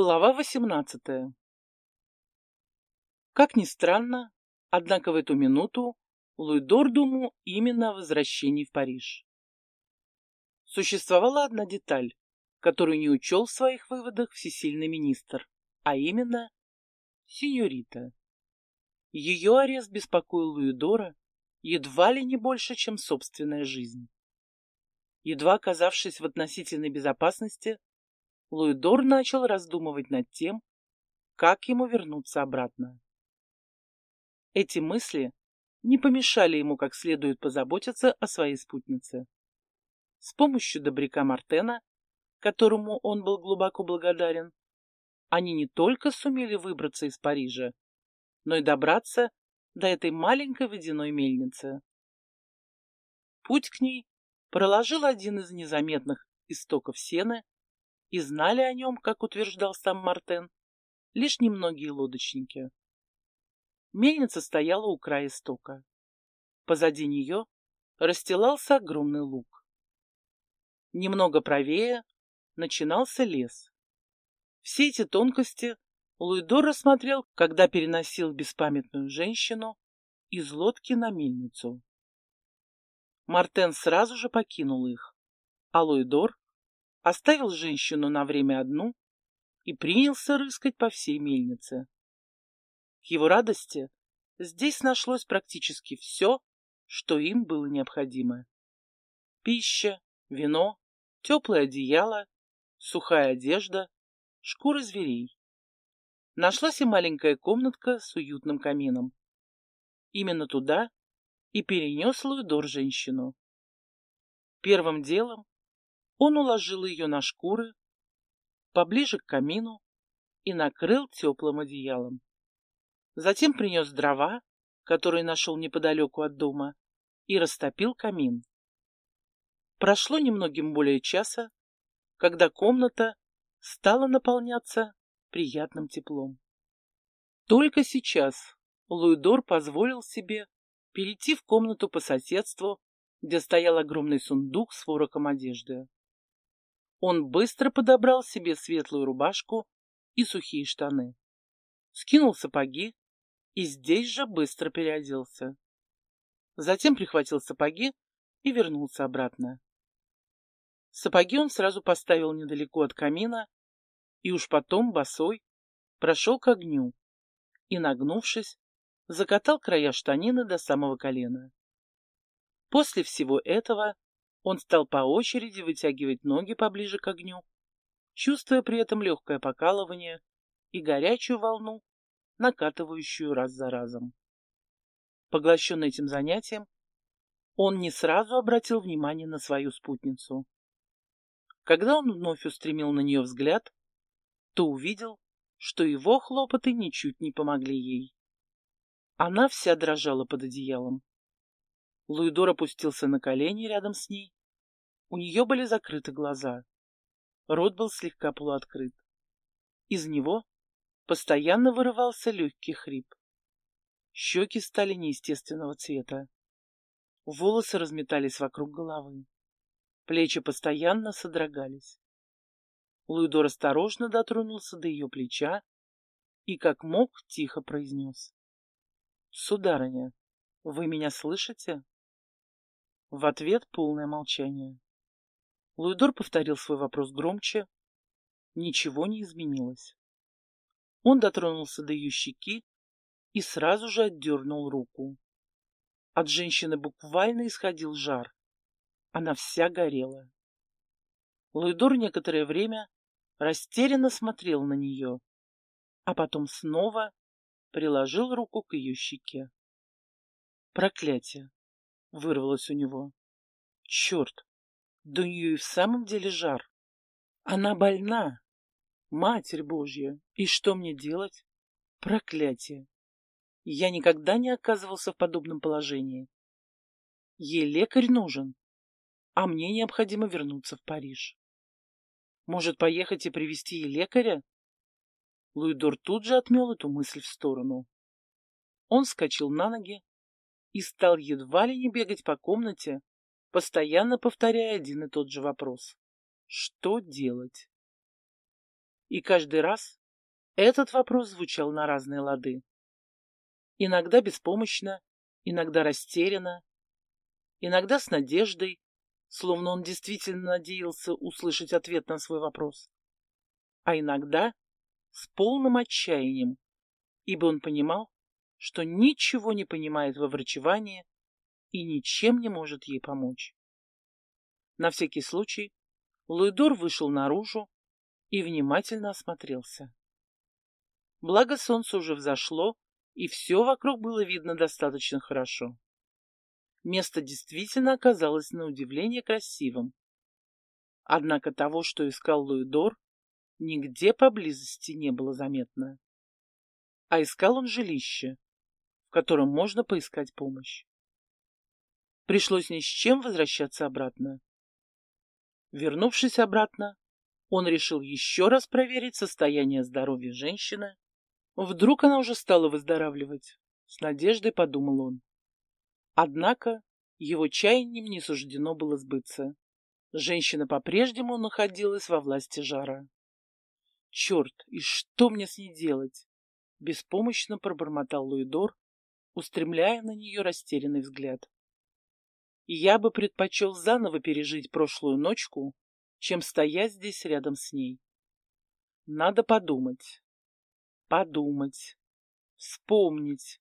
Глава 18. Как ни странно, однако в эту минуту Луидор думал именно о возвращении в Париж. Существовала одна деталь, которую не учел в своих выводах всесильный министр, а именно синьорита. Ее арест беспокоил Луидора едва ли не больше, чем собственная жизнь. Едва оказавшись в относительной безопасности, Луидор начал раздумывать над тем, как ему вернуться обратно. Эти мысли не помешали ему как следует позаботиться о своей спутнице. С помощью добряка Мартена, которому он был глубоко благодарен, они не только сумели выбраться из Парижа, но и добраться до этой маленькой водяной мельницы. Путь к ней проложил один из незаметных истоков сены, и знали о нем, как утверждал сам Мартен, лишь немногие лодочники. Мельница стояла у края истока. Позади нее расстилался огромный луг. Немного правее начинался лес. Все эти тонкости Луидор рассмотрел, когда переносил беспамятную женщину из лодки на мельницу. Мартен сразу же покинул их, а Луидор оставил женщину на время одну и принялся рыскать по всей мельнице. К его радости здесь нашлось практически все, что им было необходимо. Пища, вино, теплое одеяло, сухая одежда, шкуры зверей. Нашлась и маленькая комнатка с уютным камином. Именно туда и перенес Луидор женщину. Первым делом он уложил ее на шкуры, поближе к камину и накрыл теплым одеялом. Затем принес дрова, которые нашел неподалеку от дома, и растопил камин. Прошло немногим более часа, когда комната стала наполняться приятным теплом. Только сейчас Луидор позволил себе перейти в комнату по соседству, где стоял огромный сундук с вороком одежды. Он быстро подобрал себе светлую рубашку и сухие штаны. Скинул сапоги и здесь же быстро переоделся. Затем прихватил сапоги и вернулся обратно. Сапоги он сразу поставил недалеко от камина и уж потом, босой, прошел к огню и, нагнувшись, закатал края штанины до самого колена. После всего этого он стал по очереди вытягивать ноги поближе к огню, чувствуя при этом легкое покалывание и горячую волну, накатывающую раз за разом. Поглощенный этим занятием, он не сразу обратил внимание на свою спутницу. Когда он вновь устремил на нее взгляд, то увидел, что его хлопоты ничуть не помогли ей. Она вся дрожала под одеялом. Луидор опустился на колени рядом с ней. У нее были закрыты глаза. Рот был слегка полуоткрыт. Из него постоянно вырывался легкий хрип. Щеки стали неестественного цвета. Волосы разметались вокруг головы. Плечи постоянно содрогались. Луидор осторожно дотронулся до ее плеча и, как мог, тихо произнес. — Сударыня, вы меня слышите? В ответ полное молчание. Луидор повторил свой вопрос громче. Ничего не изменилось. Он дотронулся до ее щеки и сразу же отдернул руку. От женщины буквально исходил жар. Она вся горела. Луидор некоторое время растерянно смотрел на нее, а потом снова приложил руку к ее щеке. Проклятие! — вырвалось у него. Черт! Да у нее и в самом деле жар. Она больна. Матерь Божья! И что мне делать? Проклятие! Я никогда не оказывался в подобном положении. Ей лекарь нужен, а мне необходимо вернуться в Париж. Может, поехать и привести ей лекаря? Луидор тут же отмел эту мысль в сторону. Он вскочил на ноги и стал едва ли не бегать по комнате, постоянно повторяя один и тот же вопрос. Что делать? И каждый раз этот вопрос звучал на разные лады. Иногда беспомощно, иногда растерянно, иногда с надеждой, словно он действительно надеялся услышать ответ на свой вопрос, а иногда с полным отчаянием, ибо он понимал, что ничего не понимает во врачевании и ничем не может ей помочь. На всякий случай Луидор вышел наружу и внимательно осмотрелся. Благо солнце уже взошло, и все вокруг было видно достаточно хорошо. Место действительно оказалось на удивление красивым. Однако того, что искал Луидор, нигде поблизости не было заметно. А искал он жилище, в котором можно поискать помощь. Пришлось ни с чем возвращаться обратно. Вернувшись обратно, он решил еще раз проверить состояние здоровья женщины. Вдруг она уже стала выздоравливать. С надеждой подумал он. Однако его чаянием не суждено было сбыться. Женщина по-прежнему находилась во власти жара. «Черт, и что мне с ней делать?» Беспомощно пробормотал Луидор, устремляя на нее растерянный взгляд. «Я бы предпочел заново пережить прошлую ночку, чем стоять здесь рядом с ней. Надо подумать, подумать, вспомнить.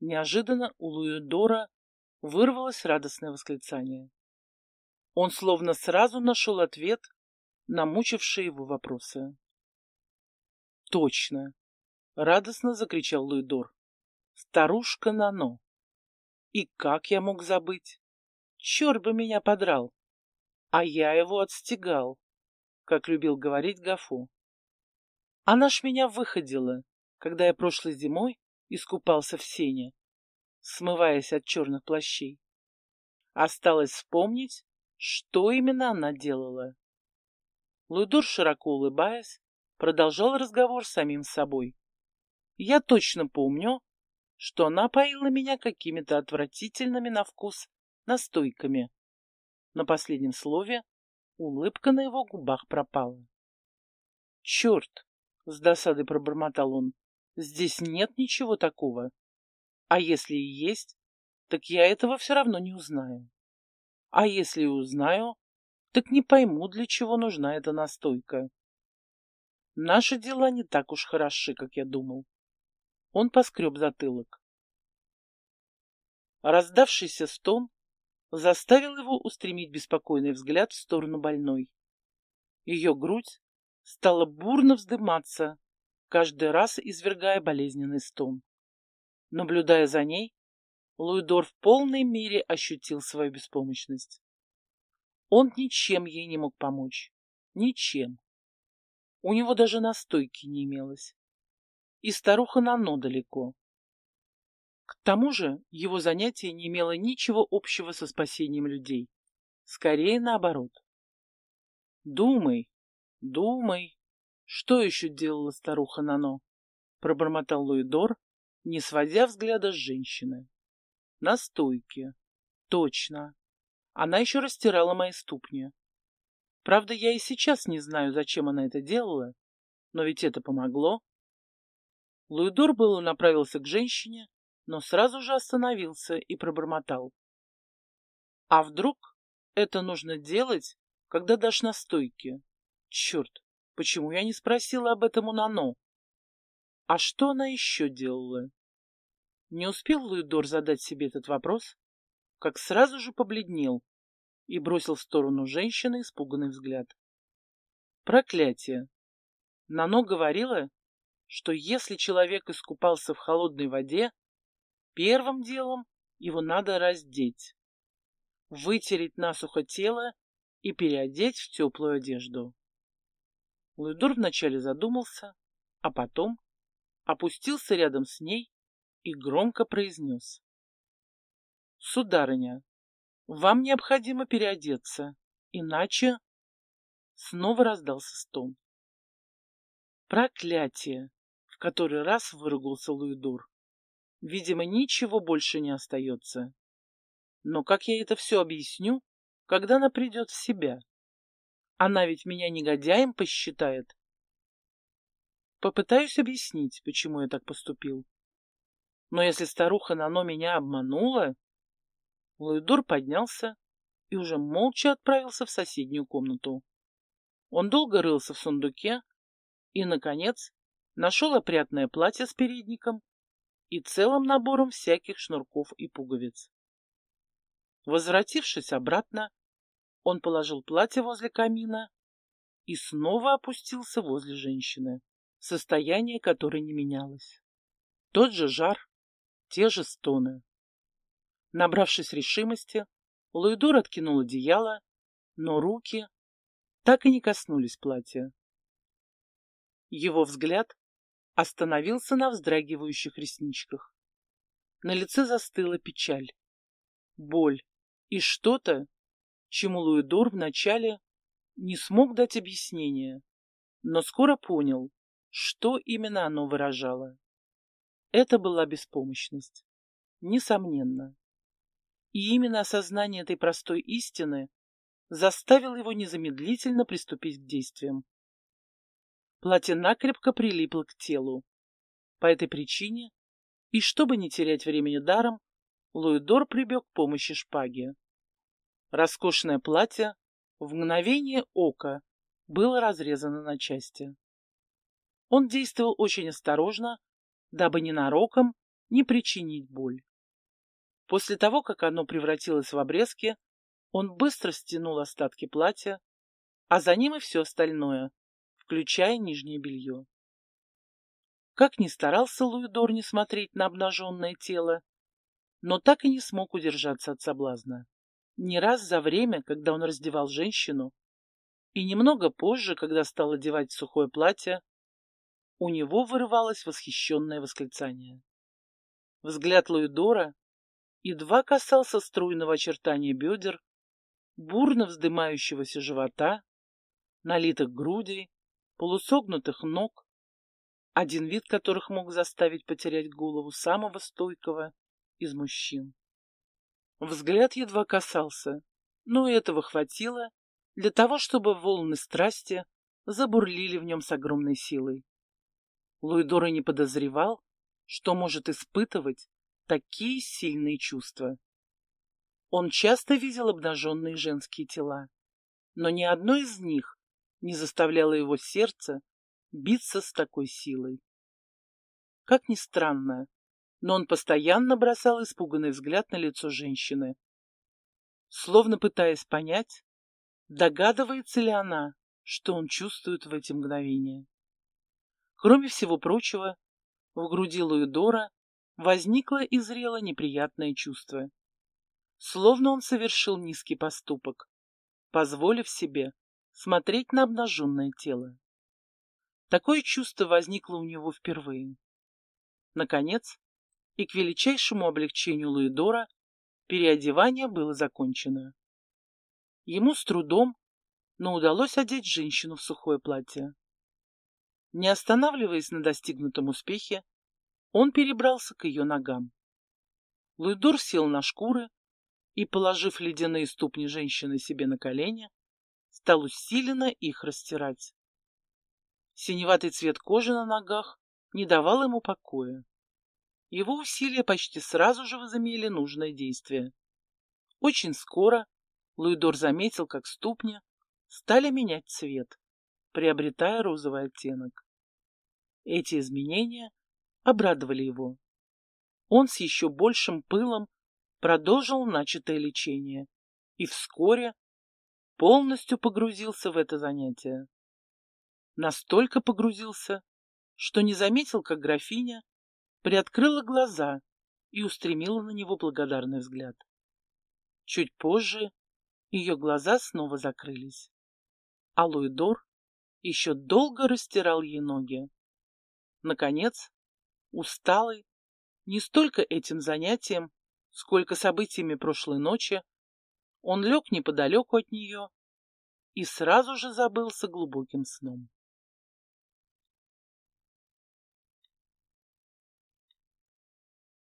Неожиданно у Луидора вырвалось радостное восклицание. Он словно сразу нашел ответ на мучившие его вопросы. «Точно!» — радостно закричал Луидор. «Старушка Нано! И как я мог забыть? Черт бы меня подрал! А я его отстегал, как любил говорить Гафу. Она ж меня выходила, когда я прошлой зимой искупался в сене, смываясь от черных плащей. Осталось вспомнить, что именно она делала. Луидор, широко улыбаясь, продолжал разговор с самим собой. Я точно помню, что она поила меня какими-то отвратительными на вкус настойками. На последнем слове улыбка на его губах пропала. «Черт!» — с досадой пробормотал он. «Здесь нет ничего такого. А если и есть, так я этого все равно не узнаю. А если и узнаю, так не пойму, для чего нужна эта настойка. Наши дела не так уж хороши, как я думал. Он поскреб затылок. Раздавшийся стон заставил его устремить беспокойный взгляд в сторону больной. Ее грудь стала бурно вздыматься, каждый раз извергая болезненный стон. Наблюдая за ней, Луидор в полной мере ощутил свою беспомощность. Он ничем ей не мог помочь. Ничем. У него даже настойки не имелось. И старуха Нано далеко. К тому же его занятие не имело ничего общего со спасением людей. Скорее наоборот. «Думай, думай, что еще делала старуха Нано?» Пробормотал Луидор, не сводя взгляда с женщины. На стойке. Точно. Она еще растирала мои ступни. Правда, я и сейчас не знаю, зачем она это делала, но ведь это помогло. Луидор было направился к женщине, но сразу же остановился и пробормотал. А вдруг это нужно делать, когда дашь настойки? Черт, почему я не спросила об этом у Нано? А что она еще делала? Не успел Луидор задать себе этот вопрос, как сразу же побледнел и бросил в сторону женщины испуганный взгляд. Проклятие! Нано говорила, что если человек искупался в холодной воде, первым делом его надо раздеть, вытереть насухо тело и переодеть в теплую одежду. Луидор вначале задумался, а потом опустился рядом с ней и громко произнес. «Сударыня, вам необходимо переодеться, иначе...» Снова раздался стон. «Проклятие!» — в который раз выругался Луидор. «Видимо, ничего больше не остается. Но как я это все объясню, когда она придет в себя? Она ведь меня негодяем посчитает. Попытаюсь объяснить, почему я так поступил. Но если старуха Нано меня обманула... Луидор поднялся и уже молча отправился в соседнюю комнату. Он долго рылся в сундуке и, наконец, нашел опрятное платье с передником и целым набором всяких шнурков и пуговиц. Возвратившись обратно, он положил платье возле камина и снова опустился возле женщины, состояние которой не менялось. Тот же жар, те же стоны. Набравшись решимости, Луидор откинул одеяло, но руки так и не коснулись платья. Его взгляд остановился на вздрагивающих ресничках. На лице застыла печаль, боль и что-то, чему Луидор вначале не смог дать объяснение, но скоро понял, что именно оно выражало. Это была беспомощность, несомненно. И именно осознание этой простой истины заставило его незамедлительно приступить к действиям. Платье накрепко прилипло к телу. По этой причине, и чтобы не терять времени даром, Луидор прибег к помощи шпаги. Роскошное платье в мгновение ока было разрезано на части. Он действовал очень осторожно, дабы ненароком не причинить боль. После того, как оно превратилось в обрезки, он быстро стянул остатки платья, а за ним и все остальное, включая нижнее белье. Как ни старался Луидор не смотреть на обнаженное тело, но так и не смог удержаться от соблазна. Не раз за время, когда он раздевал женщину, и немного позже, когда стал одевать сухое платье, у него вырывалось восхищенное восклицание. Взгляд Луидора едва касался струйного очертания бедер, бурно вздымающегося живота, налитых грудей, полусогнутых ног, один вид которых мог заставить потерять голову самого стойкого из мужчин. Взгляд едва касался, но этого хватило для того, чтобы волны страсти забурлили в нем с огромной силой. Луидор и не подозревал, что может испытывать такие сильные чувства. Он часто видел обнаженные женские тела, но ни одно из них не заставляло его сердце биться с такой силой. Как ни странно, но он постоянно бросал испуганный взгляд на лицо женщины, словно пытаясь понять, догадывается ли она, что он чувствует в эти мгновения. Кроме всего прочего, в груди Луидора возникло и зрело неприятное чувство. Словно он совершил низкий поступок, позволив себе смотреть на обнаженное тело. Такое чувство возникло у него впервые. Наконец, и к величайшему облегчению Луидора переодевание было закончено. Ему с трудом, но удалось одеть женщину в сухое платье. Не останавливаясь на достигнутом успехе, он перебрался к ее ногам. Луидор сел на шкуры и, положив ледяные ступни женщины себе на колени, стал усиленно их растирать. Синеватый цвет кожи на ногах не давал ему покоя. Его усилия почти сразу же возымели нужное действие. Очень скоро Луидор заметил, как ступни стали менять цвет, приобретая розовый оттенок. Эти изменения обрадовали его. Он с еще большим пылом продолжил начатое лечение и вскоре полностью погрузился в это занятие. Настолько погрузился, что не заметил, как графиня приоткрыла глаза и устремила на него благодарный взгляд. Чуть позже ее глаза снова закрылись, а Луидор еще долго растирал ей ноги. Наконец, усталый, не столько этим занятием, сколько событиями прошлой ночи, он лег неподалеку от нее и сразу же забылся глубоким сном.